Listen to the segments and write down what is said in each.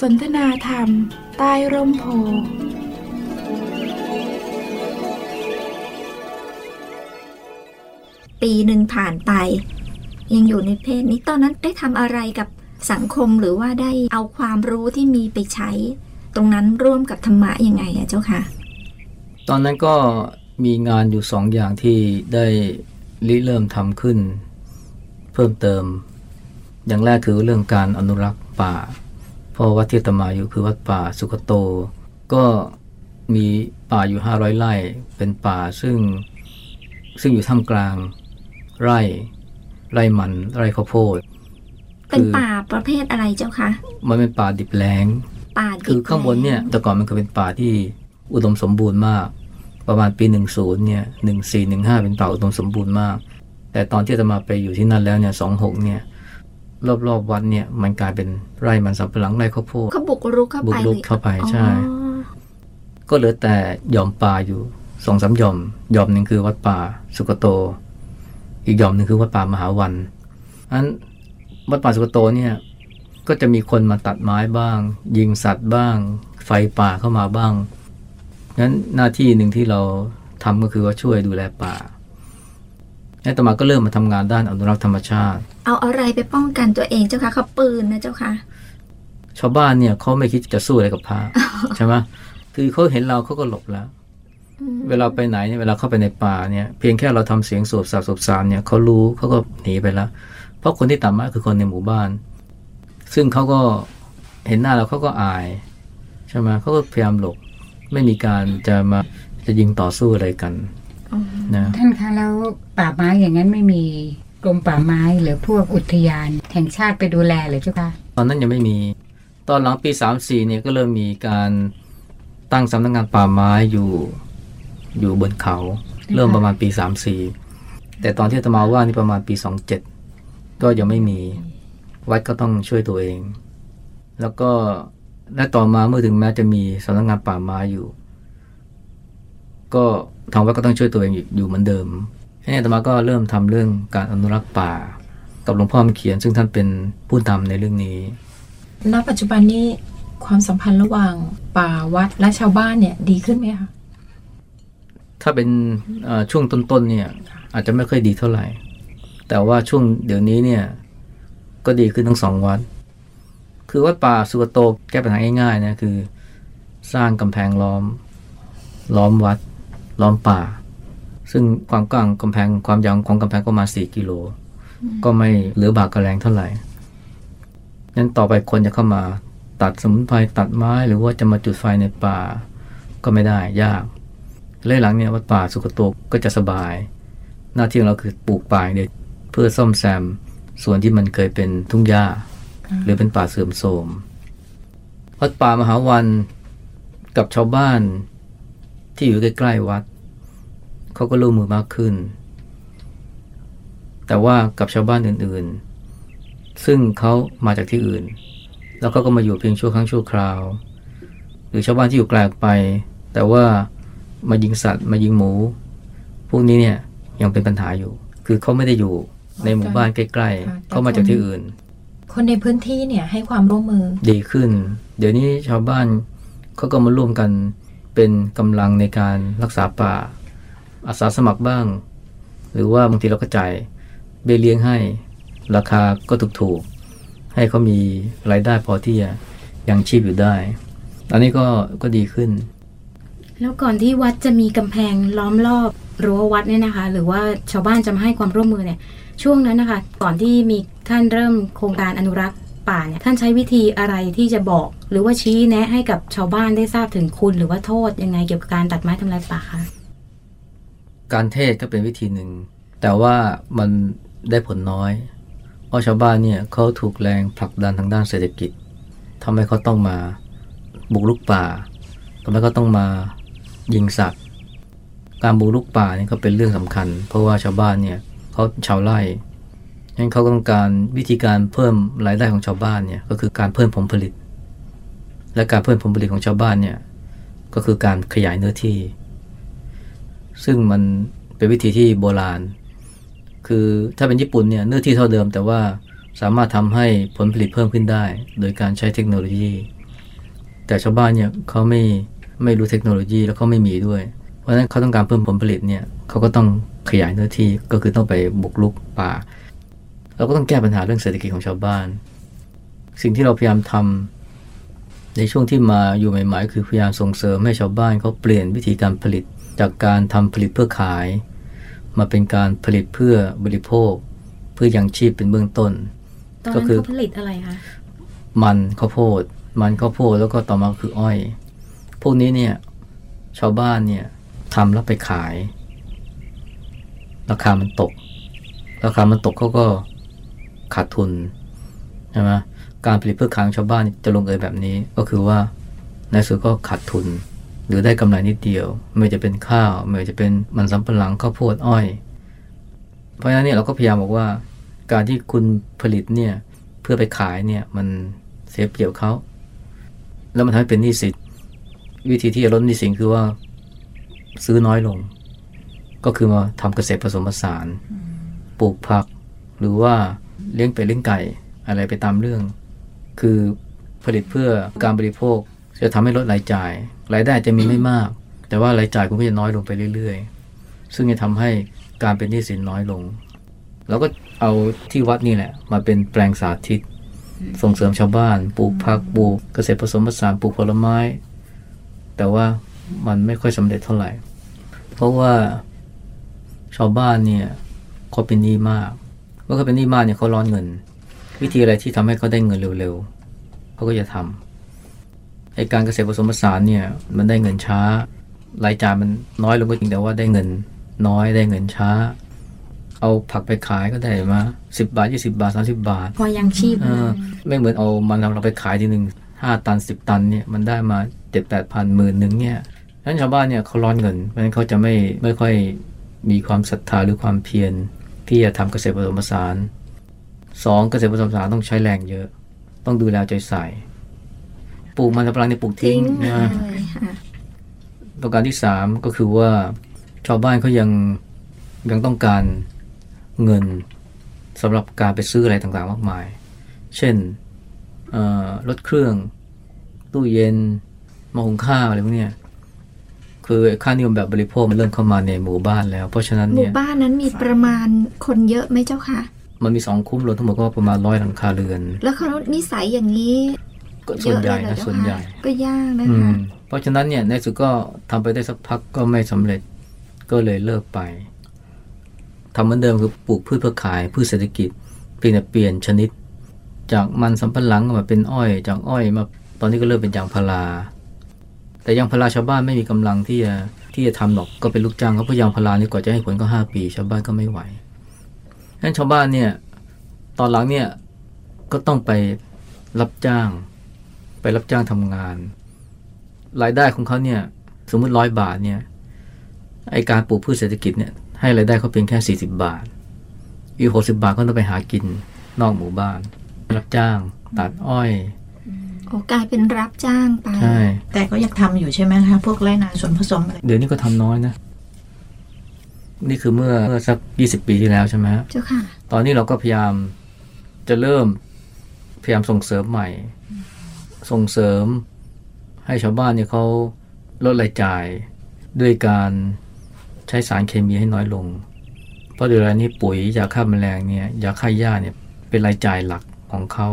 สนทนาธรรม ใต้ร่มโพปีหนึ่งผ่านไป ยังอยู่ในเพศนี้ตอนนั้นได้ทำอะไรกับสังคมหรือว่าได้เอาความรู้ที่มีไปใช้ ตรงนั้นร่วมกับธรรมะยังไงอะเจ้าค่ะ ตอนนั้นก็มีงานอยู่สองอย่างที่ได้ริเริ่มทำขึ้น เพิ่มเติม อย่างแรกคือเรื่องการอนุรักษ์ป่า เพราะวัดที่ตมาอยู่คือวัดป่าสุกโต ก็มีป่าอยู่ห้าร้อยไร่ เป็นป่าซึ่งซึ่งอยู่ท่ามกลางไร่ ไร่มัน ไร่ข้าวโพด เป็นป่าประเภทอะไรเจ้าคะ มันเป็นป่าดิบแล้ง ป่าคือข้างบนเนี่ยแต่ก่อนมันเคยเป็นป่าที่อุดมสมบูรณ์มาก ประมาณปีหนึ่งศูนย์เนี่ยหนึ่งสี่หนึ่งห้าเป็นป่าอุดมสมบูรณ์มาก แต่ตอนที่จะมาไปอยู่ที่นั่นแล้วเนี่ยสองหกเนี่ย รอบๆวัดเนี่ยมันกลายเป็นไร่มันสำปะหลังไร่ข้าวโพดเขาบุกรุกเข้าไปบุกรุกเข้าไปใช่ ก็เหลือแต่หย่อมป่าอยู่สองสาหย่อมหย่อมหนึ่งคือวัดป่าสุกโต อีกหย่อมหนึ่งคือวัดป่ามหาวันอันวัดป่าสุกโตเนี่ยก็จะมีคนมาตัดไม้บ้าง ยิงสัตว์บ้าง ไฟป่าเข้ามาบ้างนั้นหน้าที่หนึ่งที่เราทำก็คือว่าช่วยดูแลป่า แล้วต่อมาก็เริ่มมาทำงานด้านอนุรักษ์ธรรมชาติ เอาอะไรไปป้องกันตัวเองเจ้าคะเขาปืนนะเจ้าคะชาวบ้านเนี่ยเขาไม่คิดจะสู้อะไรกับพระใช่ไหมคือเขาเห็นเราเขาก็หลบแล้ว เวลาไปไหนเนี่ยเวลาเข้าไปในป่าเนี่ยเพียงแค่เราทำเสียงสวบสาบสวบสามเนี่ยเขารู้เขาก็หนีไปแล้ว เพราะคนที่ต่ำมากคือคนในหมู่บ้าน ซึ่งเขาก็เห็นหน้าเราเขาก็อายใช่ไหมเขาก็พยายามหลบไม่มีการจะมาจะยิงต่อสู้อะไรกัน นะท่านคะแล้วป่าไม้อย่างนั้นไม่มีกรมป่าไม้หรือพวกอุทยานแห่งชาติไปดูแลหรือเจ้าคะตอนนั้นยังไม่มี ตอนหลังปีสามสี่เนี่ยก็เริ่มมีการตั้งสำนักงงานป่าไม้อยู่อยู่บนเขา เริ่มประมาณปีสามสี่แต่ตอนที่ตมาว่านี่ประมาณปีสองเจ็ดก็ยังไม่มีวัดก็ต้องช่วยตัวเอง แล้วก็และต่อมาเมื่อถึงแม้จะมีสำนักงงานป่าไม้อยู่ ก็ทางวัดก็ต้องช่วยตัวเองอยู่เหมือนเดิมนี่ธรรมาก็เริ่มทำเรื่องการอนุรักษ์ป่า กับหลวงพ่อมเขียน ซึ่งท่านเป็นผู้นำในเรื่องนี้ ณ ปัจจุบันนี้ความสัมพันธ์ระหว่างป่าวัดและชาวบ้านเนี่ยดีขึ้นไหมคะ ถ้าเป็นช่วงต้นๆเนี่ยอาจจะไม่ค่อยดีเท่าไหร่ แต่ว่าช่วงเดี๋ยวนี้เนี่ยก็ดีขึ้นทั้งสองวัด คือวัดป่าสุกโตแก้ปัญหาง่ายๆนะคือ สร้างกำแพงล้อมล้อมวัด ล้อมป่า ซึ่งความกว้างกำแพงความยาวของกำแพงก็มาสี่กิโล ก็ไม่เหลือบากกระแรงเท่าไหร่นั้นต่อไปคนจะเข้ามาตัดสมุนไพรตัดไม้หรือว่าจะมาจุดไฟในป่าก็ไม่ได้ยากเลยหลังเนี่ยวัดป่าสุกโตก็จะสบาย หน้าที่ของเราคือปลูกป่าเนี่ยเพื่อซ่อมแซมส่วนที่มันเคยเป็นทุ่งหญ้า หรือเป็นป่าเสื่อมโทรมวัดป่ามหาวันกับชาวบ้าน ที่อยู่ใกล้ๆวัด เขาก็ร่วมมือมากขึ้น แต่ว่ากับชาวบ้านอื่นๆ ซึ่งเขามาจากที่อื่น แล้วเขาก็มาอยู่เพียงชั่วครั้งชั่วคราว หรือชาวบ้านที่อยู่ไกลออกไป แต่ว่ามายิงสัตว์มายิงหมู พวกนี้เนี่ยยังเป็นปัญหาอยู่ คือเขาไม่ได้อยู่ในหมู่บ้านใกล้ๆ เขามาจากที่อื่น คนในพื้นที่เนี่ยให้ความร่วมมือ ดีขึ้น เดี๋ยวนี้ชาวบ้านเขาก็มาร่วมกัน เป็นกำลังในการรักษาป่า อาสาสมัครบ้าง หรือว่าบางทีเราก็จ่ายเบี้ยเลี้ยงให้ ราคาก็ถูกๆ ให้เขามีรายได้พอที่จะยังชีพอยู่ได้ตอนนี้ก็ก็ดีขึ้น แล้วก่อนที่วัดจะมีกำแพงล้อมรอบรั้ววัดเนี่ยนะคะ หรือว่าชาวบ้านจะมาให้ความร่วมมือเนี่ย ช่วงนั้นนะคะ ก่อนที่มีท่านเริ่มโครงการอนุรักษ์ ป่าเนี่ยท่านใช้วิธีอะไรที่จะบอก หรือว่าชี้แนะให้กับชาวบ้านได้ทราบถึงคุณ หรือว่าโทษยังไงเกี่ยวกับการตัดไม้ทำลายป่าคะการเทศก็เป็นวิธีหนึ่ง แต่ว่ามันได้ผลน้อยเพราะชาวบ้านเนี่ยเขาถูกแรงผลักดันทางด้านเศรษฐกิจทำให้เขาต้องมาบุกลุกป่าทำให้เขาต้องมายิงสัตว์ การบุกลุกป่านี่ก็เป็นเรื่องสำคัญ เพราะว่าชาวบ้านเนี่ยเขาชาวไร่ งั้นเขาต้องการวิธีการเพิ่มรายได้ของชาวบ้านเนี่ยก็คือการเพิ่มผลผลิต และการเพิ่มผลผลิตของชาวบ้านเนี่ยก็คือการขยายเนื้อที่ ซึ่งมันเป็นวิธีที่โบราณ คือถ้าเป็นญี่ปุ่นเนี่ยเนื้อที่เท่าเดิม แต่ว่าสามารถทำให้ผลผลิตเพิ่มขึ้นได้ โดยการใช้เทคโนโลยี แต่ชาวบ้านเนี่ยเขาไม่ไม่รู้เทคโนโลยีแล้วเขาไม่มีด้วย เพราะฉะนั้นเขาต้องการเพิ่มผลผลิตเนี่ยเขาก็ต้องขยายเนื้อที่ก็คือต้องไปบุกรุกป่า เราก็ต้องแก้ปัญหาเรื่องเศรษฐกิจของชาวบ้าน สิ่งที่เราพยายามทำในช่วงที่มาอยู่ใหม่ ๆ คือพยายามส่งเสริมให้ชาวบ้านเขาเปลี่ยนวิธีการผลิตจากการทำผลิตเพื่อขาย มาเป็นการผลิตเพื่อบริโภค เพื่อยังชีพเป็นเบื้องต้นตอนก็นั้นคือเขาผลิตอะไรคะมันข้าวโพด มันข้าวโพดแล้วก็ต่อมาคืออ้อย พวกนี้เนี่ยชาวบ้านเนี่ยทำแล้วไปขาย ราคามันตก ราคามันตกเขาก็ ขาดทุนใช่ไหมการผลิตเพื่อขางชาวบ้านจะลงเอยแบบนี้ ก็คือว่าในสุดก็ขาดทุน หรือได้กำไรนิดเดียว ไม่ว่าจะเป็นข้าวไม่ว่าจะเป็นมันสำปะหลังข้าวโพดอ้อย เพราะฉะนั้นเนี่ยเราก็พยายามบอกว่า การที่คุณผลิตเนี่ยเพื่อไปขายเนี่ยมันเสียเปรียบเขาแล้วมันทำให้เป็นหนี้สินวิธีที่จะลดหนี้สินคือว่าซื้อน้อยลง ก็คือมาทำเกษตรผสมผสาน ปลูกผัก หรือว่า เลี้ยงเป็ดเลี้ยงไก่อะไรไปตามเรื่อง คือผลิตเพื่อการบริโภคจะทำให้ลดรายจ่าย รายได้จะมีไม่มาก แต่ว่ารายจ่ายคุณก็จะน้อยลงไปเรื่อยๆ ซึ่งจะทำให้การเป็นหนี้สินน้อยลงแล้วก็เอาที่วัดนี่แหละ มาเป็นแปลงสาธิต ส่งเสริมชาวบ้านปลูกผักปลูกเกษตรผสมผสานปลูกผลไม้ แต่ว่ามันไม่ค่อยสำเร็จเท่าไหร่ เพราะว่าชาวบ้านเนี่ยเขาเป็นหนี้มาก เมื่อเขาเป็นหนี้มากเนี่ยเขาร้อนเงิน วิธีอะไรที่ทำให้เขาได้เงินเร็วๆเขาก็จะทำไอการเกษตรผสมผสานเนี่ยมันได้เงินช้ารายจ่ายมันน้อยลงก็จริงแต่ว่าได้เงินน้อยได้เงินช้า เอาผักไปขายก็ได้มาสิบาทยี่สิบาทสาสิบาท พอยังชีพเออไม่เหมือนเอามันเราไปขายทีหนึ่งห้าตันสิบตันเนี่ยมันได้มาเจ็ดแปดพันหมื่นหนึ่งเนี่ยนั้นชาวบ้านเนี่ยเขาร้อนเงินเพราะฉะนั้นเขาจะไม่ไม่ค่อยมีความศรัทธาหรือความเพียร ที่จะทำเกษตรผสมผสานสองเกษตรผสมผสานต้องใช้แรงเยอะ ต้องดูแลเอาใจใส่ปลูกมันสำปะหลังเนี่ยปลูกทิ้ทิ้งงนะเลยค่ะประการที่สามก็คือว่าชาวบ้านเขายังยังต้องการเงินสำหรับการไปซื้ออะไรต่างๆ มากมาย เช่นเอ่อรถเครื่อง ตู้เย็นหมาหุงข้าวอะไรพวกเนี้ย คือค่านิยมแบบบริโภคมันเริ่มเข้ามาในหมู่บ้านแล้ว เพราะฉะนั้นหมู่เนี่ยบ้านนั้นมีประมาณคนเยอะไหมเจ้าค่ะมันมีสองคุ้มรวมทั้งหมดก็ประมาณร้อยหลังคาเรือนแล้วเขานิสัยอย่างนี้ก็เยส่วนอะใหญ่เลยเหรอนะเจ้าส่วนใหญ่ค่ะก็ยากนะอืคะมเพราะฉะนั้นเนี่ยในสุดก็ทำไปได้สักพักก็ไม่สำเร็จก็เลยเลิกไปทำเหมือนเดิมคือปลูกพืชเพื่อขายพืชเศรษฐกิจเพียงแต่เปลี่ยนชนิด จากมันสำปะหลังมาเป็นอ้อย จากอ้อยมาตอนนี้ก็เริ่มเป็นยางพารา แต่ยางพาราชาวบ้านไม่มีกำลังที่จะที่จะทำหรอกก็เป็นลูกจ้างเขาเพราะยางพารานี่กว่าจะให้ผลก็ห้าปี ชาวบ้านก็ไม่ไหวนั้นชาวบ้านเนี่ยตอนหลังเนี่ยก็ต้องไปรับจ้าง ไปรับจ้างทำงาน รายได้ของเขาเนี่ยสมมุติร้อยบาทเนี่ยไอการปลูกพืชเศรษฐกิจเนี่ยให้รายได้เขาเพียงแค่ 40 บาท อีกหกสิบาทเขาต้องไปหากินนอกหมู่บ้าน รับจ้าง ตัดอ้อย โอ้กลายเป็นรับจ้างไป ใช่ แต่ก็ยังทำอยู่ใช่ไหมคะ พวกไรนาส่วนผสมอะไรเดี๋ยวนี้ก็ทำน้อยนะ นี่คือเมื่อเมื่อสักยี่สิบปีที่แล้วใช่ไหมฮะ เจ้าค่ะ ตอนนี้เราก็พยายามจะเริ่มพยายามส่งเสริมใหม่ ส่งเสริมให้ชาวบ้านเนี่ยเขาลดรายจ่าย ด้วยการใช้สารเคมีให้น้อยลง เพราะเดี๋ยวนี้ปุ๋ยยาฆ่าแมลงเนี่ยยาฆ่าหญ้าเนี่ยเป็นรายจ่ายหลักของเขา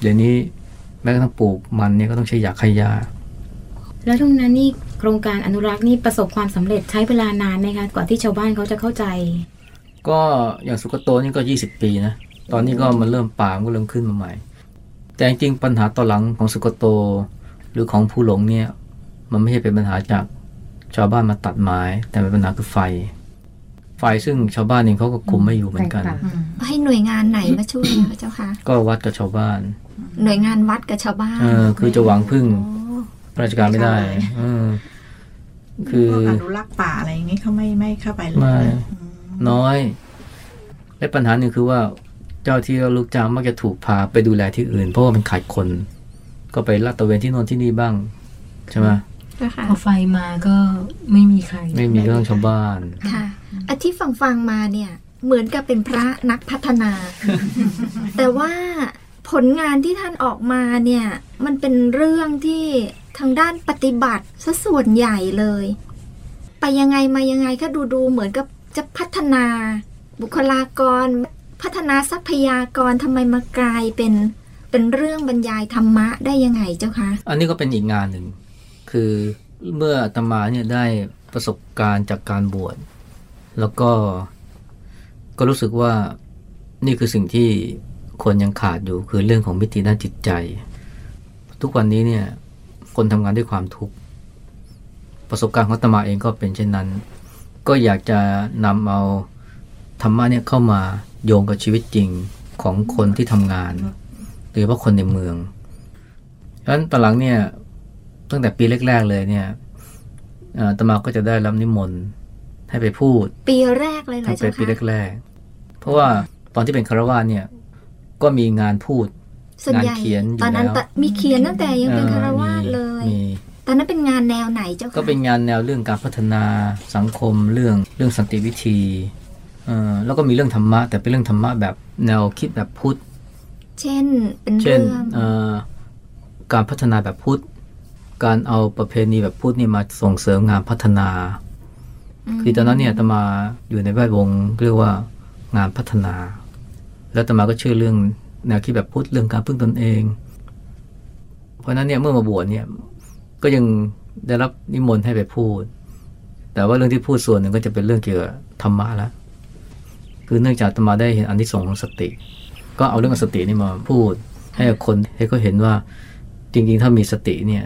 เดี๋ยวนี้ แม้กระทั่งปลูกมันเนี่ยก็ต้องใช้ยาฆ่าหญ้าแล้วตรงนั้นนี่โครงการอนุรักษ์นี่ประสบความสำเร็จใช้เวลานานไหมคะกว่าที่ชาวบ้านเขาจะเข้าใจ ก็อย่างสุกโตนี่ก็ยี่สิบปีนะตอนนี้ก็มันเริ่มป่ามันก็เริ่มขึ้นมาใหม่ แต่จริงๆปัญหาต่อหลังของสุกโต หรือของผู้หลงเนี่ยมันไม่ใช่เป็นปัญหาจากชาวบ้านมาตัดไม้ แต่เป็นปัญหาคือไฟ ไฟซึ่งชาวบ้านเองเขาก็คุมไม่อยู่เหมือนกันไฟป่าอืมให้หน่วยงานไหนมาช่วยคะเจ้าค่ะก็วัดกับชาวบ้าน หน่วยงานวัดกับชาวบ้านเออคือจะหวังพึ่งโอ้ราชการไม่ได้เออคือพวกอนุรักษ์ป่าอะไรอย่างงี้เขาไม่ไม่เข้าไปเลยไม่อืมน้อย และปัญหาหนึ่งคือว่า เจ้าที่เราลูกจ้างมักจะถูกพาไปดูแลที่อื่น เพราะว่ามันขาดคน ก็ไปลาดตระเวนที่โน่นที่นี่บ้าง ใช่ไหมเจ้าค่ะพอไฟมาก็ไม่มีใคร ไม่มีก็ต้องชาวบ้านค่ะอันที่ฟังฟังๆมาเนี่ย เหมือนกับเป็นพระนักพัฒนา แต่ว่า ผลงานที่ท่านออกมาเนี่ย มันเป็นเรื่องที่ทางด้านปฏิบัติซะส่วนใหญ่เลย ไปยังไงมายังไงก็ดูดูเหมือนกับจะพัฒนา บุคลากร พัฒนาทรัพยากรทำไมมากลายเป็นเป็นเรื่องบรรยายธรรมะได้ยังไงเจ้าคะ อันนี้ก็เป็นอีกงานหนึ่ง คือเมื่อตมาเนี่ยได้ประสบการณ์จากการบวชแล้วก็ก็รู้สึกว่านี่คือสิ่งที่ คนยังขาดอยู่คือเรื่องของมิติด้านจิตใจ ทุกวันนี้เนี่ยคนทำงานด้วยความทุกข์ประสบการณ์ของอาตมาเองก็เป็นเช่นนั้น ก็อยากจะนำเอาธรรมะเนี่ยเข้ามาโยงกับชีวิตจริงของคนที่ทำงานโดยเฉพาะคนในเมืองเพราะฉะนั้นตอนหลังเนี่ยตั้งแต่ปีแรก ๆ เลยเนี่ยเอ่ออาตมาก็จะได้รับนิมนต์ให้ไปพูด ปีแรกเลยเหรอตั้งแต่เจ้าปีคะแรกๆเพราะว่าตอนที่เป็นคารวาสเนี่ย ก็มีงานพูดส่วนใหญ่งานเขียนอยู่ตอนนั้นแล้วตะมีเขียนตั้งแต่ยังเป็นอ่อคารวาสมีเลยมีตอนนั้นเป็นงานแนวไหนเจ้าคะก็เป็นงานแนวเรื่องการพัฒนาสังคมเรื่องเรื่องสันติวิธีเอ่อแล้วก็มีเรื่องธรรมะ แต่เป็นเรื่องธรรมะแบบแนวคิดแบบพุทธ เช่นเป็นเช่นเรื่องเอ่อการพัฒนาแบบพุทธ การเอาประเพณีแบบพุทธนี่มาส่งเสริมงานพัฒนา คือตอนนั้นเนี่ยอาตมาอยู่ในแวดวงเรียกว่างานพัฒนา แล้วตมาก็เชื่อเรื่องแนวคิดแบบพุทธเรื่องการพึ่งตนเอง เพราะนั้นเนี่ยเมื่อมาบวชเนี่ยก็ยังได้รับนิมนต์ให้ไปพูด แต่ว่าเรื่องที่พูดส่วนหนึ่งก็จะเป็นเรื่องเกี่ยวกับธรรมะละคือเนื่องจากตมาได้เห็นอันที่สงส์ของสติ ก็เอาเรื่องสตินี่มาพูด ให้คนให้เขาเห็นว่าจริงๆ ถ้ามีสติเนี่ย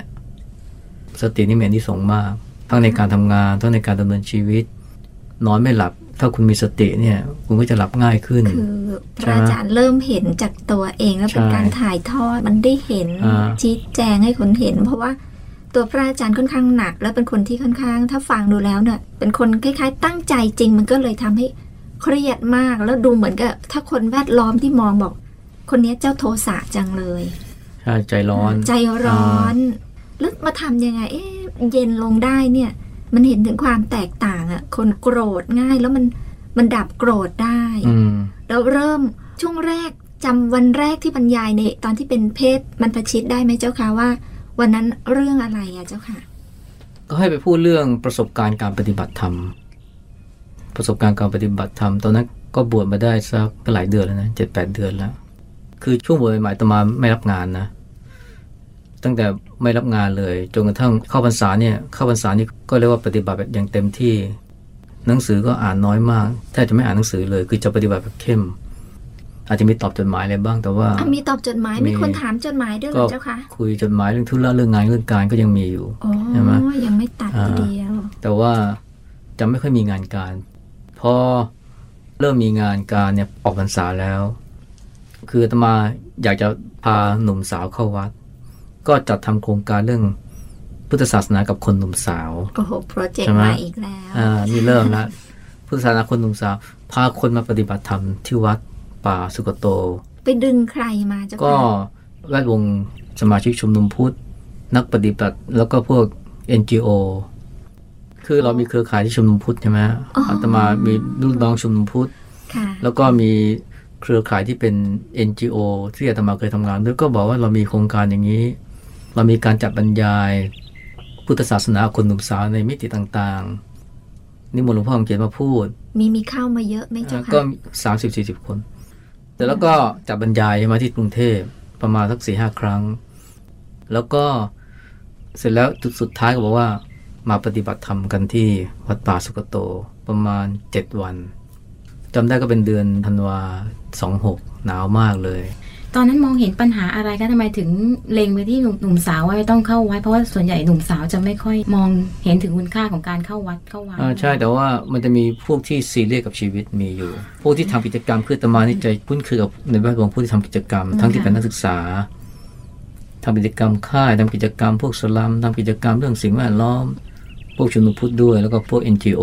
สตินี่มีอันที่สงส์มาก ทั้งในการทำงานทั้งในการดำเนินชีวิตนอนไม่หลับ ถ้าคุณมีสติเนี่ยคุณก็จะหลับง่ายขึ้น คือพใช่ระไหมอาจารย์เริ่มเห็นจากตัวเองแล้วเป็นใช่การถ่ายทอดมันได้เห็นอ่าชี้แจงให้คนเห็น เพราะว่าตัวพระอาจารย์ค่อนข้างหนัก แล้วเป็นคนที่ค่อนข้าง ถ้าฟังดูแล้วเนี่ย เป็นคนคล้าย ๆ ตั้งใจจริง มันก็เลยทำให้เครียดมากแล้วดูเหมือนกับถ้าคนแวดล้อมที่มองบอก คนเนี้ยเจ้าโทสะจังเลยใช่ใจร้อน ใจร้อน แล้วมาทำยังไง เอ๊ะเย็นลงได้เนี่ย มันเห็นถึงความแตกต่างอะคนโกรธง่ายแล้วมันมันดับโกรธได้อืมแล้วเริ่มช่วงแรกจำวันแรกที่บรรยายในตอนที่เป็นเพศมันประชิดได้ไหมเจ้าคะว่า วันนั้นเรื่องอะไรอะเจ้าค่ะ ก็ให้ไปพูดเรื่องประสบการณ์การปฏิบัติธรรมประสบการณ์การปฏิบัติธรรมตอนนั้นก็บวชมาได้สักหลายเดือนแล้วนะเจ็ดแปดเดือนแล้ว คือช่วงบวชใหม่ๆอาตมาไม่รับงานนะ ตั้งแต่ไม่รับงานเลยจนกระทั่งเข้าพรรษาเนี่ยเข้าพรรษานี่ก็เรียกว่าปฏิบัติแบบอย่างเต็มที่ หนังสือก็อ่านน้อยมากแทบจะไม่อ่านหนังสือเลย คือจะปฏิบัติแบบเข้ม อาจจะมีตอบจดหมายอะไรบ้างแต่ว่าอะมีตอบจดหมายมีมีคนถามจดหมายด้วยเหรก็อเจ้าคะคุยจดหมายเรื่องธุระเรื่องงานเรื่องการก็ยังมีอยู่อ๋อใช่ไหมยังไม่ตัดอ่าทีเดียวแต่ว่าจะไม่ค่อยมีงานการพอเริ่มมีงานการเนี่ยออกพรรษาแล้ว คืออาตมาอยากจะพาหนุ่มสาวเข้าวัด ก็จัดทำโครงการเรื่องพุทธศาสนากับคนหนุ่มสาวโอ้โหโปรเจกใช่ต์ไหมมาอีกแล้วอ่านี่เริ่มแล้วพุทธศาสนาคนหนุ่มสาว พาคนมาปฏิบัติธรรมที่วัดป่าสุกโต ไปดึงใครมาเจ้าก็ค่ะแวดวงสมาชิกชุมนุมพุทธนักปฏิบัติแล้วก็พวก NGO คือเรามีเครือข่ายที่ชุมนุมพุทธใช่ไหมอาตมามีรุ่นน้องชุมนุมพุทธค่ะแล้วก็มีเครือข่ายที่เป็น NGO ที่อาตมาเคยทำงานด้วยก็บอกว่าเรามีโครงการอย่างนี้ เรามีการจัดบรรยายพุทธศาสนาคนหนุ่มสาวในมิติต่างๆนิมนต์หลวงพ่อคำเขียนมาพูด มีมีเข้ามาเยอะไหมเจ้าก็ค่ะสามสิบสี่สิบคน แต่แล้วก็จัดบรรยายมาที่กรุงเทพประมาณสักสี่ห้าครั้ง แล้วก็เสร็จแล้วจุดสุดท้ายก็บอกว่ามาปฏิบัติธรรมกันที่วัดป่าสุกโตประมาณเจ็ดวันจำได้ก็เป็นเดือนธันวาสองหกหนาวมากเลย ตอนนั้นมองเห็นปัญหาอะไรคะทำไมถึงเล็งไปที่หนุ่มหนุ่มสาวว่าไม่ต้องเข้าวัดเพราะว่าส่วนใหญ่หนุ่มสาวจะไม่ค่อยมองเห็นถึงคุณค่าของการเข้าวัดเข้าวาอ่าใช่แต่ว่ามันจะมีพวกที่ซีเรียสกับชีวิตมีอยู่ พวกที่ทำกิจกรรมคืออาตมานี่ใจคุ้นเคยกับในแวดวงผู้ที่ทำกิจกรรม ทั้งที่เป็นนักศึกษาทำกิจกรรมค่ายทำกิจกรรม พวกสลัมทำกิจกรรมเรื่องสิ่งแวดล้อม พวกชุมนุมพุทธด้วย แล้วก็พวก NGO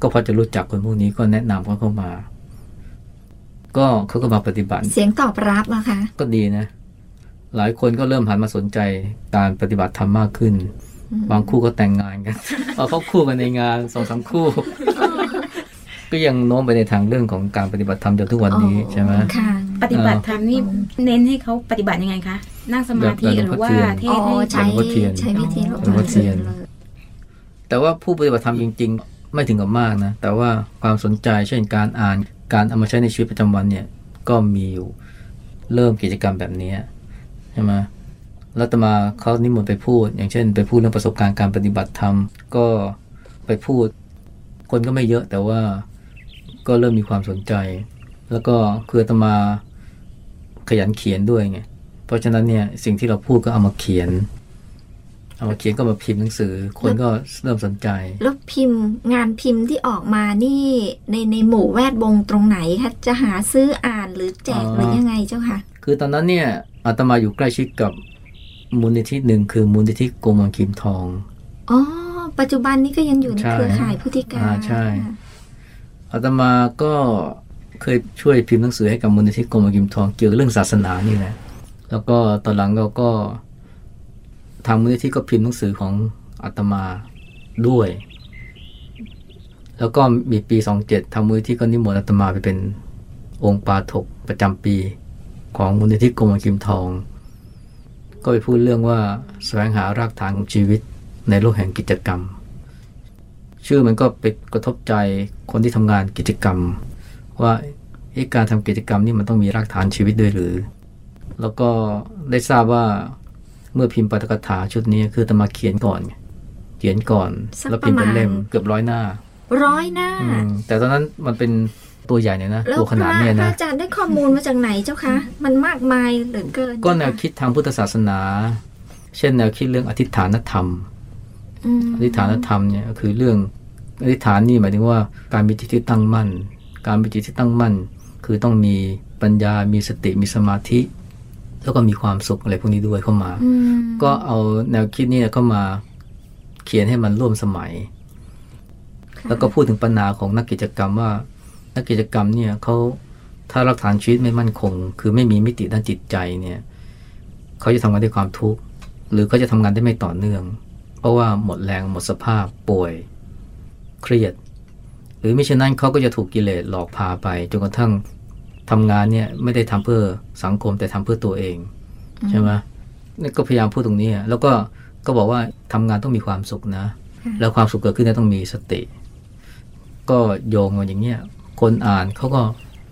ก็พอจะรู้จักคนพวกนี้ก็แนะนำเขาเข้ามา ก็เขาก็มาปฏิบัติ เสียงตอบรับอะคะ ก็ดีนะ หลายคนก็เริ่มหันมาสนใจการปฏิบัติธรรมมากขึ้น บางคู่ก็แต่งงานกันพอเขาคู่กันในงานสองสามคู่ ก็ยังโน้มไปในทางเรื่องของการปฏิบัติธรรมจนทุกวันนี้อ๋อใช่ไหมค่ะปฏิบัติธรรมนี่เน้นให้เขาปฏิบัติยังไงคะนั่งสมาธิแบบหรือว่าหลวงพ่อเทียนเทอ๋ศอให้ใช้หลวงพ่อเทียนใช้วิธีหลวงพ่อเทียนเลยแต่ว่าผู้ปฏิบัติธรรมจริง ๆ ไม่ถึงกับมากนะ แต่ว่าความสนใจเช่นการอ่าน การเอามาใช้ในชีวิตประจำวันเนี่ยก็มีอยู่เริ่มกิจกรรมแบบนี้ใช่ไหมแล้วตมาเขานิมนต์ไปพูด อย่างเช่น ไปพูดเรื่องประสบการณ์การปฏิบัติธรรม ก็ไปพูด คนก็ไม่เยอะแต่ว่าก็เริ่มมีความสนใจ แล้วก็คือตมาขยันเขียนด้วยไงเพราะฉะนั้นเนี่ยสิ่งที่เราพูดก็เอามาเขียน เอามาเขียนก็มาพิมพ์หนังสือ คนก็เริ่มสนใจ แล้วพิมพ์งานพิมพ์ที่ออกมานี่ในในหมู่แวดวงตรงไหนคะจะหาซื้ออ่านหรือแจกอ๋อหรือยังไงเจ้าค่ะ คือตอนนั้นเนี่ยอาตมาอยู่ใกล้ชิดกับมูลนิธิหนึ่งคือมูลนิธิโกมลคิมทองอ๋อปัจจุบันนี้ก็ยังอยู่ในใช่เครือข่ายพุทธิกาอ่าใช่อาตมาก็เคยช่วยพิมพ์หนังสือให้กับมูลนิธิโกมลคิมทองเกี่ยวกับเรื่องศาสนานี่แหละแล้วก็ตอนหลังเราก็ ทางมูลนิธิก็พิมพ์หนังสือของอาตมาด้วย แล้วก็มีปีสองเจ็ดทางมูลนิธิก็นิมนต์อาตมาไปเป็นองค์ปาถกประจำปีของมูลนิธิโกมลคิมทอง ก็ไปพูดเรื่องว่าแสวงหารากฐานของชีวิตในโลกแห่งกิจกรรม ชื่อมันก็ไปกระทบใจคนที่ทำงานกิจกรรม ว่าการทำกิจกรรมนี่มันต้องมีรากฐานชีวิตด้วยหรือ แล้วก็ได้ทราบว่า เมื่อพิมพ์ปาฐกถาชุดนี้คือตมาเขียนก่อน เขียนก่อนสักแล้วพิมพ์เป็นประมาณเล่มเกือบร้อยหน้า ร้อยหน้าอืมแต่ตอนนั้นมันเป็นตัวใหญ่เนี่ยนะแล้วตัวพขนาดระเนี่ยพระนะอาจารย์ได้ข้อมูลมาจากไหนเจ้าคะ มันมากมายเหลือเกิน ก็แนวคิดทางพุทธศาสนา เช่นแนวคิดเรื่องอธิษฐานธรรมอืมอธิษฐานธรรมเนี่ยก็คือเรื่องอธิษฐานนี่หมายถึงว่าการมีจิตที่ตั้งมั่น การมีจิตที่ตั้งมั่น คือต้องมีปัญญา มีสติ มีสมาธิ แล้วก็มีความสุขอะไรพวกนี้ด้วยเข้ามาอืมก็เอาแนวคิดนี้เข้ามาเขียนให้มันร่วมสมัยค่ะแล้วก็พูดถึงปัญหาของนักกิจกรรมว่า นักกิจกรรมเนี่ยเขาถ้ารักฐานชีวิตไม่มั่นคง คือไม่มีมิติด้านจิตใจเนี่ยเขาจะทำงานด้วยความทุกข์หรือเขาจะทำงานได้ไม่ต่อเนื่อง เพราะว่าหมดแรงหมดสภาพป่วย เครียด หรือมิฉะนั้นเขาก็จะถูกกิเลสหลอกพาไปจนกระทั่ง ทำงานเนี่ยไม่ได้ทำเพื่อสังคมแต่ทำเพื่อตัวเองใช่ไหมนี่ก็พยายามพูดตรงนี้อะแล้วก็ก็บอกว่าทำงานต้องมีความสุขนะ แล้วความสุขเกิดขึ้นต้องมีสติ ก็โยงมาอย่างเงี้ยคนอ่านเขาก็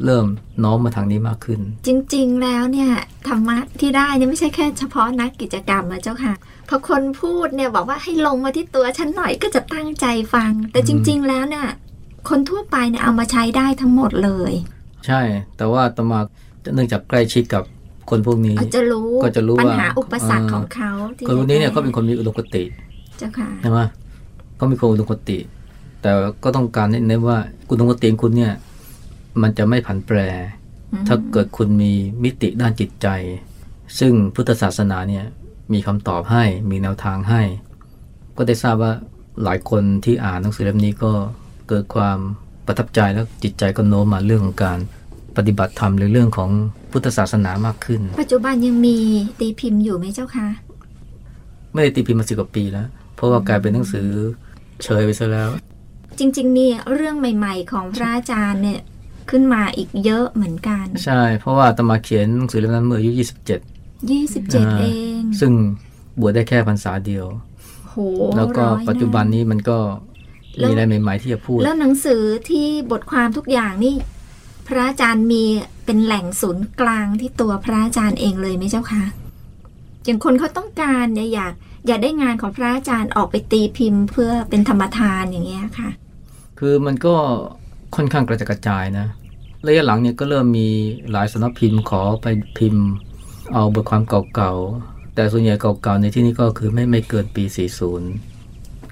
เริ่มน้อมมาทางนี้มากขึ้น จริง ๆ แล้วเนี่ยธรรมะที่ได้เนี่ยไม่ใช่แค่เฉพาะนักกิจกรรมนะเจ้าค่ะพอคนพูดเนี่ยบอกว่าให้ลงมาที่ตัวฉันหน่อยก็จะตั้งใจฟัง แต่จริง ๆ แล้วเนี่ยคนทั่วไปเนี่ยเอามาใช้ได้ทั้งหมดเลย ใช่ แต่ว่าตมาเนื่องจากใกล้ชิดกับคนพวกนี้อาจจะรู้ก็จะรู้ปัญว่าหาอุปสรรคเอ่อของเขาที่คนพวกนี้เนี่ยจะเขาเป็นคนมีอุดมคติเจ้าค่ะใช่ไหมเขามีความอุดมคติ แต่ก็ต้องการเน้นว่าอุดมคติของคุณเนี่ย มันจะไม่ผันแปร ถ้าเกิดคุณมีมิติด้านจิตใจ ซึ่งพุทธศาสนาเนี่ยมีคำตอบให้มีแนวทางให้ ก็ได้ทราบว่าหลายคนที่อ่านหนังสือเล่มนี้ก็เกิดความประทับใจแล้วจิตใจก็โน้มมาเรื่องของการ ปฏิบัติธรรมหรือเรื่องของพุทธศาสนามากขึ้น ปัจจุบันยังมีตีพิมพ์อยู่ไหมเจ้าค่ะไม่ได้ตีพิมพ์มาสิบกว่าปีแล้ว เพราะว่ากลายเป็นหนังสือเชยไปซะแล้ว จริง ๆ นี่เรื่องใหม่ ๆ ของพระอาจารย์เนี่ยขึ้นมาอีกเยอะเหมือนกัน ใช่ เพราะว่าอาตมาเขียนหนังสือเล่มนั้นเมื่ออายุ27 27เอง ซึ่งบวชได้แค่พรรษาเดียวโหแล้วก็ร้อยปัจจุบันนี้มันก็แล้วมีอะไรใหม่ ๆ ที่จะพูด แล้วหนังสือที่บทความทุกอย่างนี่ พระอาจารย์มีเป็นแหล่งศูนย์กลางที่ตัวพระอาจารย์เองเลยไหมเจ้าคะอย่างคนเขาต้องการเนี่ยอยากอยากได้งานของพระอาจารย์ออกไปตีพิมพ์ เพื่อเป็นธรรมทานอย่างเงี้ยค่ะ คือมันก็ค่อนข้างกระจัดกระจายนะระยะหลังเนี่ยก็เริ่มมีหลายสำนักพิมพ์ขอไปพิมพ์ เอาบทความเก่าๆแต่ส่วนใหญ่เก่าๆในที่นี้ก็คือไม่ไม่เกินปี 40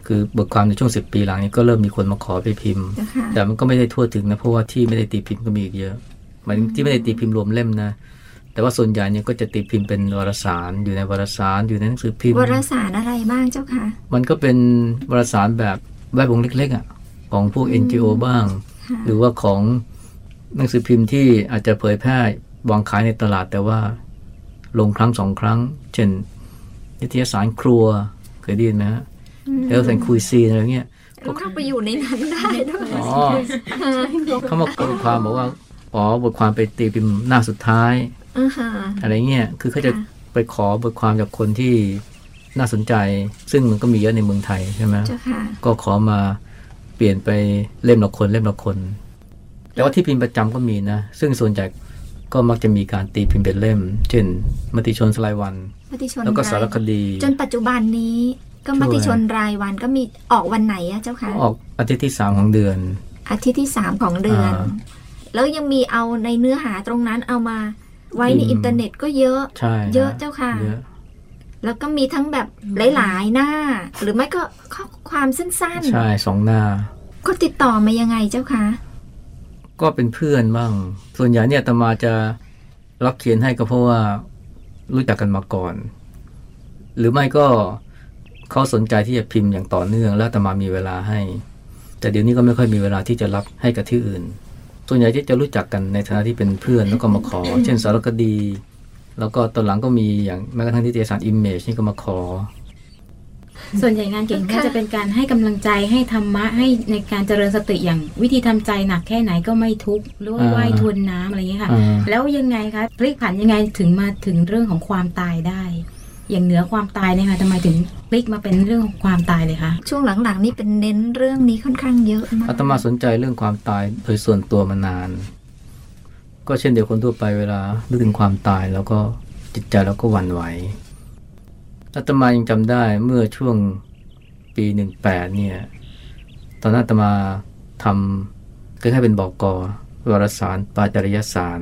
คือบทความในช่วง 10 ปีหลังนี้ก็เริ่มมีคนมาขอไปพิมพ์เจ้าค่ะแต่มันก็ไม่ได้ทั่วถึงนะเพราะว่าที่ไม่ได้ตีพิมพ์ก็มีอีกเยอะหมายถึงที่ไม่ได้ตีพิมพ์รวมเล่มนะแต่ว่าส่วนใหญ่เนี่ยก็จะตีพิมพ์เป็นวารสารอยู่ในวารสารอยู่ในหนังสือพิมพ์วารสารอะไรบ้างเจ้าค่ะมันก็เป็นวารสารแบบแวดวงเล็กๆอะของพวก NGO บ้างค่ะหรือว่าของหนังสือพิมพ์ที่อาจจะเผยแพร่วางขายในตลาดแต่ว่าลงครั้งสองครั้ง เช่นนิตยสารครัวเคยได้ยินไหมฮะ อืมเอลสันคุยซีอะไรเงี้ยต้องเข้าไปอยู่ในนั้นได้ด้วยอ๋อเขามาบทความบอกว่าอ๋อบทความไปตีพิมพ์หน้าสุดท้ายอ่าฮะอะไรเงี้ยคือเขาจะค่ะไปขอบทความจากคนที่น่าสนใจ ซึ่งมันก็มีเยอะในเมืองไทยใช่ไหมเจ้าค่ะก็ขอมาเปลี่ยนไปเล่มละคนเล่มละคน แต่ว่าที่พิมพ์ประจำก็มีนะ ซึ่งส่วนใหญ่ก็มักจะมีการตีพิมพ์เป็นเล่ม เช่น มติชนสลายวันมติชนแล้วก็สารครายดี จนปัจจุบันนี้ ก็มติชนรายวันก็มีออกวันไหนอะเจ้าค่ะออกอาทิตย์ที่สามของเดือน อาทิตย์ที่สามของเดือนอ่าแล้วยังมีเอาในเนื้อหาตรงนั้นเอามาไว้ในอืมอินเทอร์เน็ตก็เยอะใช่เยอะเจ้าค่ะเยอะแล้วก็มีทั้งแบบหลาย ๆ หน้า หรือไม่ก็ข้อความสั้นใช่สองหน้าๆก็ติดต่อมายังไงเจ้าคะ ก็เป็นเพื่อนบ้าง ส่วนใหญ่เนี่ยอาตมาจะรับเขียนให้ก็เพราะว่ารู้จักกันมาก่อน หรือไม่ก็ เขาสนใจที่จะพิมพ์อย่างต่อเนื่อง แล้วอาตมามีเวลาให้ แต่เดี๋ยวนี้ก็ไม่ค่อยมีเวลาที่จะรับให้กับที่อื่น ส่วนใหญ่ที่จะรู้จักกันในฐานะที่เป็นเพื่อนแล้วก็มาขอ เช่นสารคดี แล้วก็ตอนหลังก็มีอย่างแม้กระทั่งนิตยสาร Image นี่ก็มาขอ ส่วนใหญ่งานเขียนก็จะเป็นการให้กำลังใจให้ธรรมะให้ในการเจริญสติอย่างวิธีทำใจหนักแค่ไหนก็ไม่ทุกข์หรือว่าอ่าว่ายทวนน้ำอะไรอย่างเงี้ยค่ะอ่าแล้วยังไงคะพลิกผันยังไงถึงมาถึงเรื่องของความตายได้ อย่างเหนือความตายเนี่ยค่ะทำไมถึงพลิกมาเป็นเรื่องของความตายเลยคะช่วงหลังๆ นี่เป็นเน้นเรื่องนี้ค่อนข้างเยอะมากอาตมาสนใจเรื่องความตายโดยส่วนตัวมานาน ก็เช่นเดียวคนทั่วไปเวลานึกถึงความตายแล้วก็จิตใจเราก็หวั่นไหวอาตมายังจำได้เมื่อช่วงปีหนึ่งแปดเนี่ยตอนนั้นอาตมาทำคล้ายๆเป็นบอกกวารสารปาจริยสาร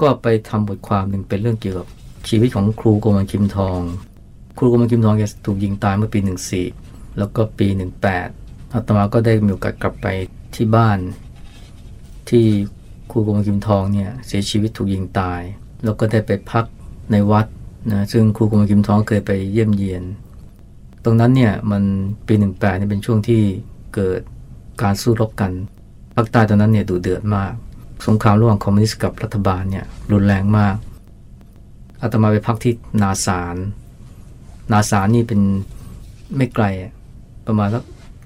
ก็ไปทำบทความหนึ่งเป็นเรื่องเกี่ยวกับ ชีวิตของครูโกมันคิมทอง ครูโกมันคิมทองแกถูกยิงตายเมื่อปีหนึ่งสี่แล้วก็ปีหนึ่งแปดอาตมาก็ได้มีโอกาสกลับไปที่บ้าน ที่ครูโกรมกิมทองเนี่ยเสียชีวิตถูกยิงตาย แล้วก็ได้ไปพักในวัดนะซึ่งครูโกรมกิมทองเคยไปเยี่ยมเยียน ตรงนั้นเนี่ยมันปีหนึ่งแปดเนี่ยเป็นช่วงที่เกิดการสู้รบกันภาคใต้ตอนนั้นเนี่ยดุเดือดมาก สงครามระหว่างคอมมิวนิสต์กับรัฐบาลเนี่ยรุนแรงมาก อาตมาไปพักที่นาสารนาสารนี่เป็นไม่ไกลอะประมาณสัก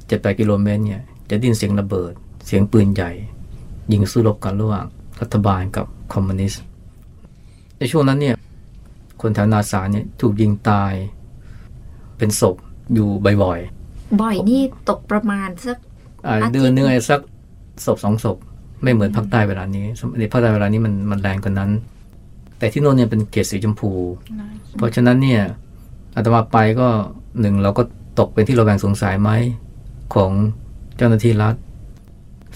เจ็ดแปดกิโลเมตรเนี่ย จะได้ยินเสียงระเบิด เสียงปืนใหญ่ ยิงสู้รบกันระหว่างรัฐบาลกับคอมมิวนิสต์ในช่วงนั้นเนี่ย คนแถวนาสารเนี่ยถูกยิงตาย เป็นศพอยู่บ่อยบ่อยนี่ตกประมาณสักๆอ่าอาทิตย์เดือนหนึงไอ้สักศพสองศพไม่เหมือนภาคใต้เวลานี้ในภาคใต้เวลานี้มันมันแรงกว่านั้น แต่ที่โน่นเนี่ยเป็นเกรดสีชมพู เพราะฉะนั้นเนี่ยอาตมาไปก็หนึ่งเราก็ตกเป็นที่ระแวงสงสัยไหมของเจ้าหน้าที่รัฐ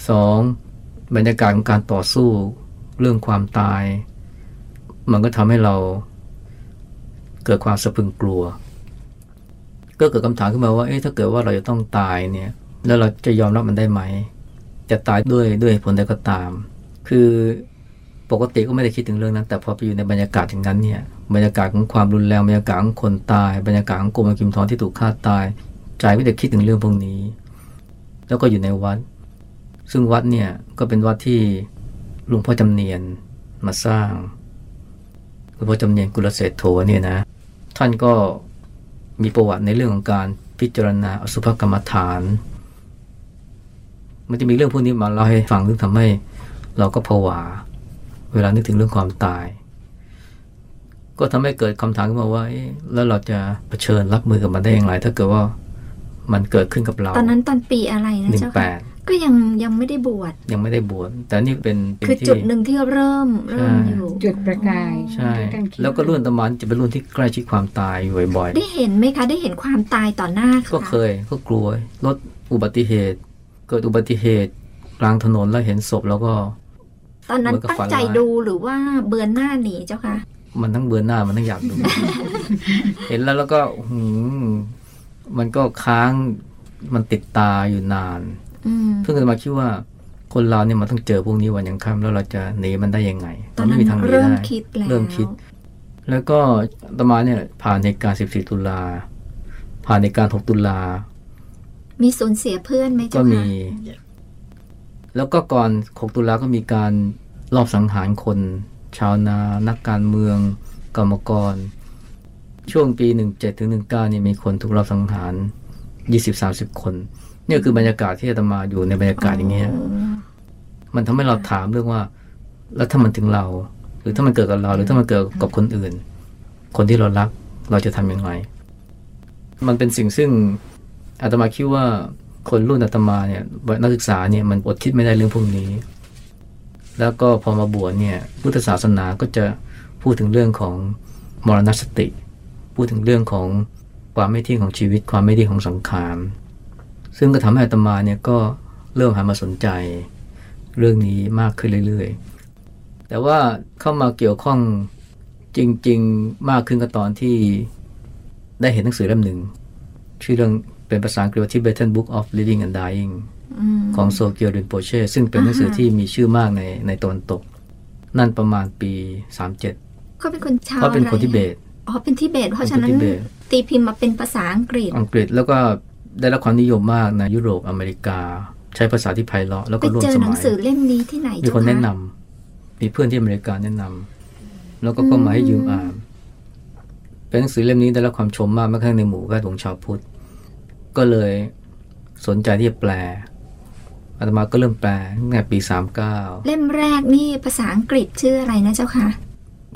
สองบรรยากาศของการต่อสู้เรื่องความตาย มันก็ทำให้เราเกิดความสะพรึงกลัว ก็เกิดคำถามขึ้นมาว่าเอ๊ะถ้าเกิดว่าเราจะต้องตายเนี่ยแล้วเราจะยอมรับมันได้ไหม จะตายด้วยด้วยเหตุผลใดก็ตาม คือ ปกติก็ไม่ได้คิดถึงเรื่องนั้น แต่พอไปอยู่ในบรรยากาศอย่างนั้นเนี่ยบรรยากาศของความรุนแรงบรรยากาศของคนตาย บรรยากาศของกรมกิมทองที่ถูกฆ่าตายใจก็จะคิดถึงเรื่องพวกนี้ แล้วก็อยู่ในวัด ซึ่งวัดเนี่ยก็เป็นวัดที่หลวงพ่อจำเนียนมาสร้างหลวงพ่อจำเนียนกุลเศรษโธเนี่ยนะ ท่านก็มีประวัติในเรื่องของการพิจารณาอสุภกรรมฐาน มันจะมีเรื่องพวกนี้มาเล่าให้ฟังซึ่งทำให้เราก็ผวา เวลานึกถึงเรื่องความตาย ก็ทำให้เกิดคำถามขึ้นมาว่าเอ๊ะแล้วเราจะเผชิญรับมือกับมันได้อย่างไร ถ้าเกิดว่ามันเกิดขึ้นกับเรา ตอนนั้นตอนปีอะไรนะหนึ่งเจ้าแปค่ะดก็ยังยังไม่ได้บวชยังไม่ได้บวชแต่นี่เป็นเป็นคือที่จุดหนึ่งที่เริ่มเริ่มใช่อยู่จุดประกายใช่ที่ท่านคิดแล้วก็รุ่นตะมันจะเป็นรุ่นที่ใกล้ชิดความตายอยู่บ่อยได้เห็นไหมคะได้เห็นความตายต่อหน้าๆก็เคยก็กลัวรถอุบัติเหตุ เกิดอุบัติเหตุกลางถนนแล้วเห็นศพแล้วก็ ตอนนั้นเหมือนกับตั้งฝันใจร้ายดูหรือว่าเบือนหน้าหนีเจ้าค่ะ มันทั้งเบื่อหน้ามันทั้งอยากดู เห็นแล้วแล้วก็หืมมันก็ค้างมันติดตาอยู่นานอืมเพิ่งจะมาคิดว่าคนเราเนี่ยมันต้องเจอพวกนี้วันยังค่ำแล้วเราจะหนีมันได้ยังไงตอนไม่นั้นมีทางหนีเริ่มได้คิดแล้วเริ่มคิด แล้วก็อาตมาเนี่ยผ่านเหตุการณ์14 ตุลาผ่านเหตุการณ์6ตุลา มีสูญเสียเพื่อนไหมก็เจ้ามีค่ะ แล้วก็ก่อน 6 ตุลาก็มีการรอบสังหารคน ชาวนา นักการเมือง กรรมกร ช่วงปี 17ถึง19เนี่ยมีคนถูกรอบสังหาร 20-30 คนเนี่ยคือบรรยากาศที่อาตมาอยู่ในบรรยากาศอย่างเงี้ยมันทำให้เราถามเรื่องว่า แล้วถ้ามันถึงเรา หรือถ้ามันเกิดกับเรา หรือถ้ามันเกิดกับคนอื่น คนที่เรารักเราจะทำยังไง มันเป็นสิ่งซึ่งอาตมาคิดว่า คนรุ่นอาตมาเนี่ยนักศึกษาเนี่ยมันอดคิดไม่ได้เรื่องพวกนี้ แล้วก็พอมาบวชเนี่ยพุทธศาสนาก็จะพูดถึงเรื่องของมรณสติ พูดถึงเรื่องของความไม่เที่ยงของชีวิต ความไม่เที่ยงของสังขารซึ่งก็ทำให้อาตมาเนี่ยก็เริ่มหันมาสนใจเรื่องนี้มากขึ้นเรื่อยๆ แต่ว่าเข้ามาเกี่ยวข้องจริง ๆ มากขึ้นก็ตอนที่ได้เห็นหนังสือเล่มหนึ่งชื่อเรื่อง เป็นภาษาอังกฤษว่า Tibetan Book of Living and Dying อืมของโซเกียวรินโปเช่ซึ่งเป็นหนังสือที่มีชื่อมากในในตะวันตก นั่นประมาณปี 37เขาเป็นคนชาวเขาเป็นคนอะไรทิเบตอ๋อเป็นทิเบต เพราะฉะนั้นเป็นทิเบตตีพิมพ์มาเป็นภาษาอังกฤษ อังกฤษแล้วก็ได้รับความนิยมมากในยุโรปอเมริกา ใช้ภาษาที่ไพเราะแล้วไปก็ร่วมเจอสหนัมังยสือเล่มนี้ที่ไหนมีคนเจ้าแนะนำมีเพื่อนที่อเมริกาแนะนำแล้วก็ก็มาให้ยืมอ่านเป็นหนังสือเล่มนี้ได้รับความชมมากแม้กระทั่งในหมู่แวดวงชาวพุทธ ก็เลยสนใจที่จะแปลอาตมาก็เริ่มแปลตั้งแต่ปี 39 เล่มแรกนี่ภาษาอังกฤษชื่ออะไรนะเจ้าคะ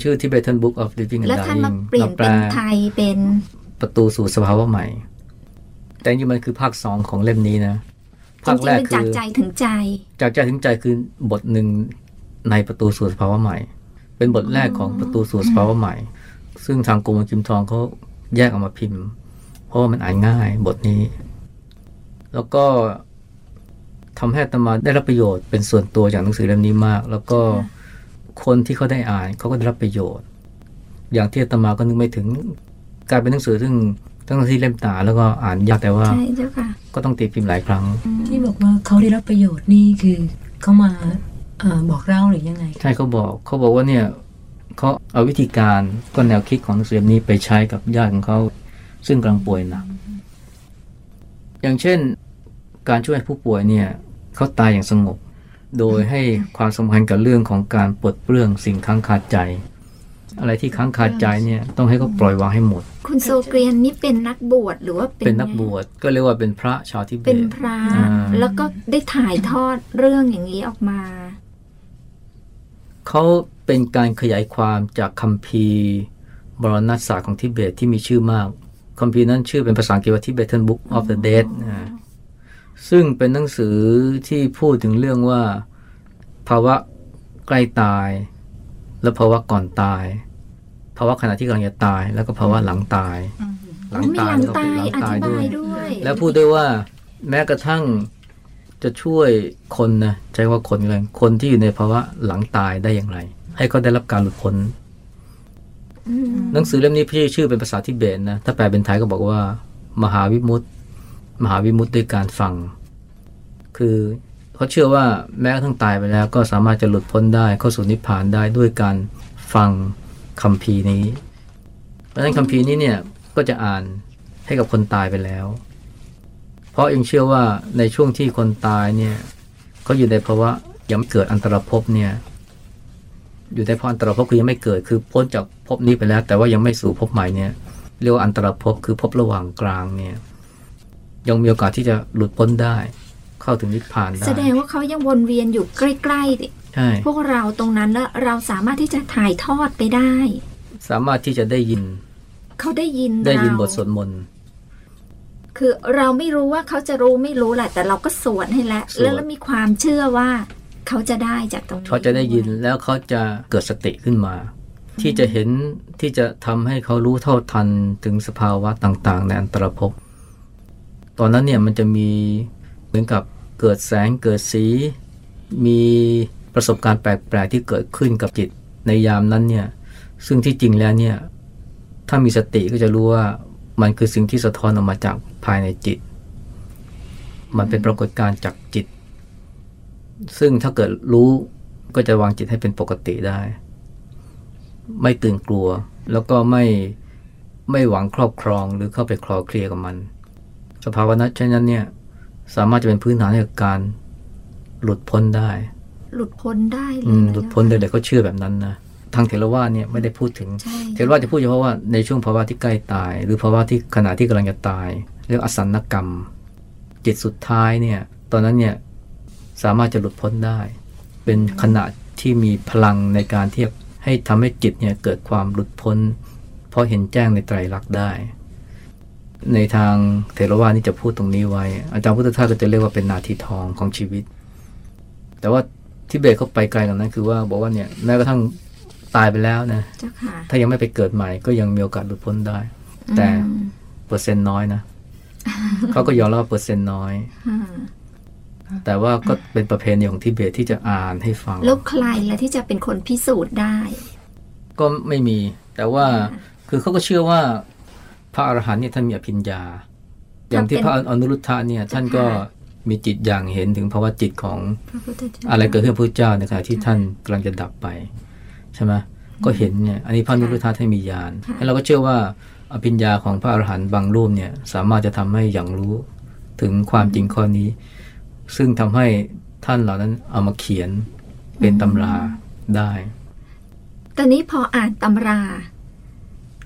ชื่อ Tibetan Book of Living and แล้วท่านมา Dying เปลี่ยนแปลเป็นไทยเป็นประตูสู่สภาวะใหม่ แต่จริงๆมันคือภาคสองของเล่มนี้นะจภาคริงแรๆกเป็นคืจากอใจถึงใจ จากใจถึงใจคือบทหนึ่งในประตูสู่สภาวะใหม่ เป็นบทแรกของประตูสู่สภาวะใหม่ ซึ่งทางกรมกิมทองเขาแยกออกมาพิมพ์ เพราะว่ามันอ่านง่ายบทนี้ แล้วก็ทำให้อาตมาได้รับประโยชน์เป็นส่วนตัวจากหนังสือเล่มนี้มาก แล้วก็คนที่เขาได้อ่านเขาก็ได้รับประโยชน์ อย่างที่อาตมาก็นึกไม่ถึงกลายเป็นหนังสือซึ่งทั้งที่เล่มตาแล้วก็อ่านยากแต่ว่าใช่เจ้าค่ะก็ต้องตีพิมพ์หลายครั้ง ที่บอกว่าเขาได้รับประโยชน์นี่คือเขามาเออบอกเล่าหรือยังไง ใช่เขาบอกเขาบอกว่าเนี่ยเขาเอาวิธีการก็แนวคิดของหนังสือเล่มนี้ไปใช้กับญาติของเขา ซึ่งกำลังป่วยหนัก อย่างเช่นการช่วยผู้ป่วยเนี่ยเขาตายอย่างสงบ โดยให้ความสำคัญกับเรื่องของการปลดเปลื้องสิ่งค้างคาใจ อะไรที่ค้างคาใจเนี่ยต้องให้เขาปล่อยวางให้หมด คุณโซเกรียนนี่เป็นนักบวชหรือว่าเป็นเป็นนักบวชก็เรียกว่าเป็นพระชาวทิเบเป็นตพระอ่าแล้วก็ได้ถ่ายทอดเรื่องอย่างนี้ออกมาเขาเป็นการขยายความจากคัมภีร์บรณศาสตร์ของทิเบตที่มีชื่อมาก คัมภีร์นั้นชื่อเป็นภาษาอังกฤษว่า Tibetan Book of the Dead นะซึ่งเป็นหนังสือที่พูดถึงเรื่องว่า ภาวะใกล้ตาย และภาวะก่อนตาย ภาวะขณะที่กำลังจะตาย แล้วก็ภาวะหลังตาย หลังมีตายหลังแล้วก็ตายหลังอตายธิด้บาวยยด้วย แล้วพูดด้วยว่าแม้กระทั่งจะช่วยคนนะใช้ว่าคนเลยคนที่อยู่ในภาวะหลังตายได้อย่างไร ให้เขาได้รับการหลุดพ้นอืม หนังสือเล่มนี้พี่ชื่อเป็นภาษาทิเบตนะ ถ้าแปลเป็นไทยก็บอกว่า มหาวิมุตติ มหาวิมุตติด้วยการฟัง คือเขาเชื่อว่าแม้กระทั่งตายไปแล้ว ก็สามารถจะหลุดพ้นได้เข้าสู่นิพพานได้ด้วยการฟังคัมภีร์นี้ เพราะฉะนั้นคัมภีร์นี้เนี่ยก็จะอ่านให้กับคนตายไปแล้ว เพราะยังเชื่อว่าในช่วงที่คนตายเนี่ยเขาอยู่ในภาวะยังไม่เกิดอันตรภพเนี่ย อยู่ในภพอันตรภพคือยังไม่เกิด คือพ้นจากภพนี้ไปแล้ว แต่ว่ายังไม่สู่ภพใหม่เนี่ยเรียกว่าอันตรภพคือภพระหว่างกลางเนี่ยยังมีโอกาสที่จะหลุดพ้นได้ เข้าถึงนิพพานได้แสดงว่าเขายังวนเวียนอยู่ใกล้ใช่ๆพวกเราตรงนั้นแล้วเราสามารถที่จะถ่ายทอดไปได้ สามารถที่จะได้ยิน เขาได้ยินได้ยินเราบทสวดมนต์คือเราไม่รู้ว่าเขาจะรู้ไม่รู้แหละแต่เราก็สวดให้แล้วสวดแล้วเรามีความเชื่อว่า เขาจะได้จากตรงนี้เขาจะได้ยินแล้วเขาจะเกิดสติขึ้นมา ที่จะเห็นที่จะทำให้เขารู้เท่าทันถึงสภาวะต่าง ๆ ในอันตรภพตอนนั้นเนี่ยมันจะมีเหมือนกับเกิดแสงเกิดสี มีประสบการณ์แปลก ๆ ที่เกิดขึ้นกับจิตในยามนั้นเนี่ยซึ่งที่จริงแล้วเนี่ยถ้ามีสติก็จะรู้ว่ามันคือสิ่งที่สะท้อนออกมาจากภายในจิต มันเป็นปรากฏการณ์จากจิต ซึ่งถ้าเกิดรู้ก็จะวางจิตให้เป็นปกติได้ ไม่ตื่นกลัว แล้วก็ไม่ไม่หวังครอบครองหรือเข้าไปคลอเคลียร์กับมัน สภาวะนั้นเช่นนั้นเนี่ยสามารถจะเป็นพื้นฐานให้กับการหลุดพ้นได้ หลุดพ้นได้เลอืยมนะหลุดพ้นเลยเด็กเขาเชื่อแบบนั้นนะทางเทรวาสเนี่ยไม่ได้พูดถึงใช่เทรวาสจะพูดเฉพาะว่าในช่วงภาวะที่ใกล้ตาย หรือภาวะที่ขณะที่กำลังจะตาย เรียกอสันนกรรม จิตสุดท้ายเนี่ย ตอนนั้นเนี่ย สามารถจะหลุดพ้นได้ เป็นขณะที่มีพลังในการที่ให้ทำให้จิตเนี่ยเกิดความหลุดพ้น เพราะเห็นแจ้งในไตรลักษณ์ได้ ในทางเทรวาสนี่จะพูดตรงนี้ไว้ อาจารย์พุทธทาสก็จะเรียกว่าเป็นนาทีทองของชีวิต แต่ว่าทิเบตเขาไปไกลกว่านั้นคือว่าบอกว่าเนี่ยแม้กระทั่งตายไปแล้วนะเจ้าค่ะถ้ายังไม่ไปเกิดใหม่ก็ยังมีโอกาสหลุดพ้นได้ แต่อืมเปอร์เซ็นต์น้อยนะเขาก็ยอมรับว่าเปอร์เซ็นต์น้อยค่ะ แต่ว่าก็เป็นประเพณีของทิเบตที่จะอ่านให้ฟัง แล้วใครละที่จะเป็นคนพิสูจน์ได้ ก็ไม่มี แต่ว่าคือเขาก็เชื่อว่า พระอรหันต์เนี่ยท่านมีอภิญญา อย่างที่พระอนุรุทธะเนี่ย ท่านก็มีจิตอย่างเห็นถึงภาวะจิตของพระพุทธเจ้าอะไรเกิดขึ้นกับพระเจ้าในขณะที่ท่านกำลังจะดับไปใช่ไหมก็เห็นเนี่ย อันนี้พระอนุรุทธะท่านมีญาณแล้วเราก็เชื่อว่าอภิญญาของพระอรหันต์บางรูปเนี่ย สามารถจะทำให้อย่างรู้ถึงความจริงข้อนี้ ซึ่งทำให้ท่านเหล่านั้นเอามาเขียนเป็นตำราได้ ตอนนี้พออ่านตำรา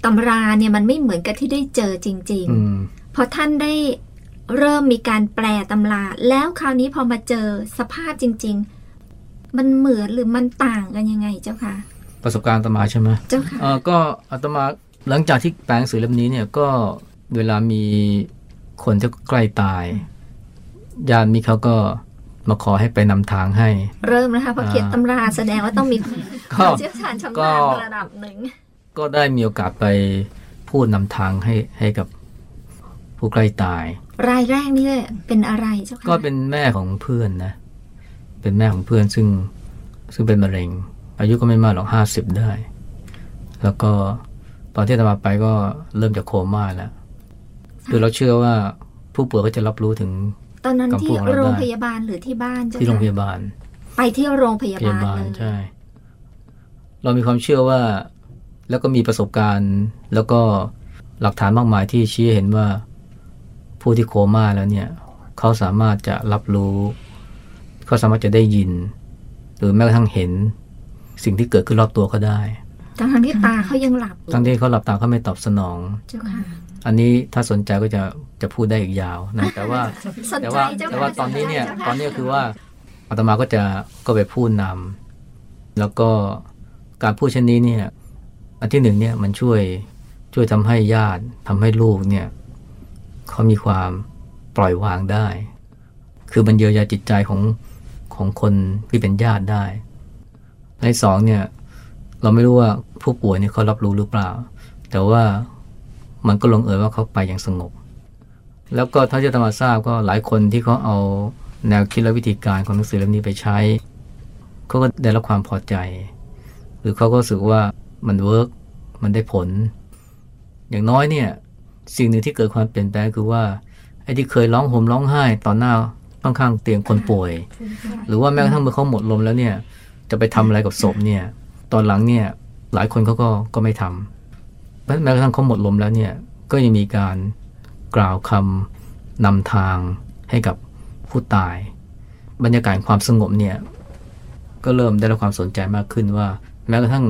ตำราเนี่ยมันไม่เหมือนกับที่ได้เจอจริงอืมๆพอท่านได้เริ่มมีการแปลตำรา แล้วคราวนี้พอมาเจอสภาพจริง ๆ มันเหมือนหรือมันต่างกันยังไงเจ้าค่ะ ประสบการณ์อาตมาใช่ไหมเจ้าค่ะเออก็อาตมาหลังจากที่แปลงหนังสือเล่มนี้เนี่ยก็เวลามีคนที่ใกล้ตาย ญาติมิเขาก็มาขอให้ไปนำทางให้ เริ่มนะคะพอเขียนอ่าตำราแสดงว่าต้องมีคก็วามเชี่ยวชาญชำก็นาญระดับหนึ่ง ก็ได้มีโอกาสไปพูดนำทางให้ให้กับผู้ใกล้ตาย รายแรกนี่เป็นอะไรเจ้าค่ะก็เป็นแม่ของเพื่อนนะ เป็นแม่ของเพื่อนซึ่งซึ่งเป็นมะเร็ง อายุก็ไม่มากหรอกห้าสิบได้ แล้วก็ตอนที่อาตมาไปก็เริ่มจะโคม่าแล้วคือเราเชื่อว่าผู้ป่วยก็จะรับรู้ถึงต อนนั้นกับที่พวกเราได้โรงพยาบาลหรือที่บ้านเจ้าที่โรงพค่ะยาบาล ไปที่โรงพยาพยาบาลบาลเลยใช่ เรามีความเชื่อว่า แล้วก็มีประสบการณ์ แล้วก็หลักฐานมากมายที่ชี้ให้เห็นว่าผู้ที่โคม่าแล้วเนี่ย เขาสามารถจะรับรู้ เขาสามารถจะได้ยิน หรือแม้กระทั่งเห็น สิ่งที่เกิดขึ้นรอบตัวเขาได้ทั้งๆที่ตาเขายังหลับอยู่ทั้งที่เขาหลับตาเขาไม่ตอบสนองเจ้าค่ะ อันนี้ถ้าสนใจก็จะจะพูดได้อีกยาวนะแต่ว่าสนแต่ใจว่าเจ้าแต่ค่ะว่าตอนนี้เนี่ยสใจตอนนี้คือว่าอาตมาก็จะก็ไปพูดนำแล้วก็การพูดเช่นนี้เนี่ยอันที่หนึ่งเนี่ยมันช่วยช่วยทำให้ญาติทำให้ลูกเนี่ยเขามีความปล่อยวางได้ คือมันเยียวยาจิตใจของของคนที่เป็นญาติได้ ในสองเนี่ยเราไม่รู้ว่าผู้ป่วยเนี่ยเขารับรู้หรือเปล่า แต่ว่า มันก็ลงเอยว่าเขาไปอย่างสงบ แล้วก็เท่าที่อาตมาทราบก็หลายคนที่เขาเอาแนวคิดและวิธีการของหนังสือเล่มนี้ไปใช้เขาก็ได้รับความพอใจ หรือเขาก็รู้สึกว่ามัน work มันได้ผล อย่างน้อยเนี่ยสิ่งหนึ่งที่เกิดความเปลี่ยนแปลงคือว่าไอ้ที่เคยร้องห่มร้องไห้ต่อหน้าข้างๆเตียงคนป่วย หรือว่าแม้กระทั่งเมื่อเขาหมดลมแล้วเนี่ยจะไปทำอะไรกับศพเนี่ยตอนหลังเนี่ยหลายคนเขาก็ก็ไม่ทำเพรา แม้กระทั่งเขาหมดลมแล้วเนี่ยก็ยังมีการกล่าวคำนำทางให้กับผู้ตาย บรรยากาศความสงบเนี่ยก็เริ่มได้รับความสนใจมากขึ้นว่า แม้กระทั่ง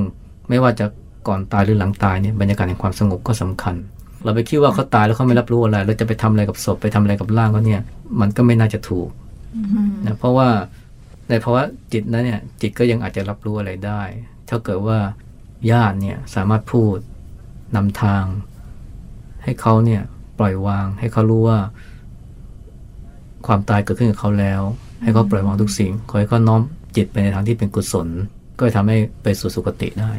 ไม่ว่าจะก่อนตายหรือหลังตายเนี่ยบรรยากาศแห่งความสงบก็สำคัญ เราไปคิดว่าเขาตายแล้วเขาไม่รับรู้อะไรเราจะไปทำอะไรกับศพไปทำอะไรกับร่างเขาเนี่ยมันก็ไม่น่าจะถูกอืมนะเพราะว่าในภาวะจิตนั้นเนี่ยจิตก็ยังอาจจะรับรู้อะไรได้ ถ้าเกิดว่าญาติเนี่ยสามารถพูด นำทาง ให้เขาเนี่ยปล่อยวาง ให้เขารู้ว่า ความตายเกิดขึ้นกับเขาแล้ว ให้เขาปล่อยวางทุกสิ่งขอให้เขาน้อมจิตไปในทางที่เป็นกุศล ก็จะทำให้ไปสู่สุคติได้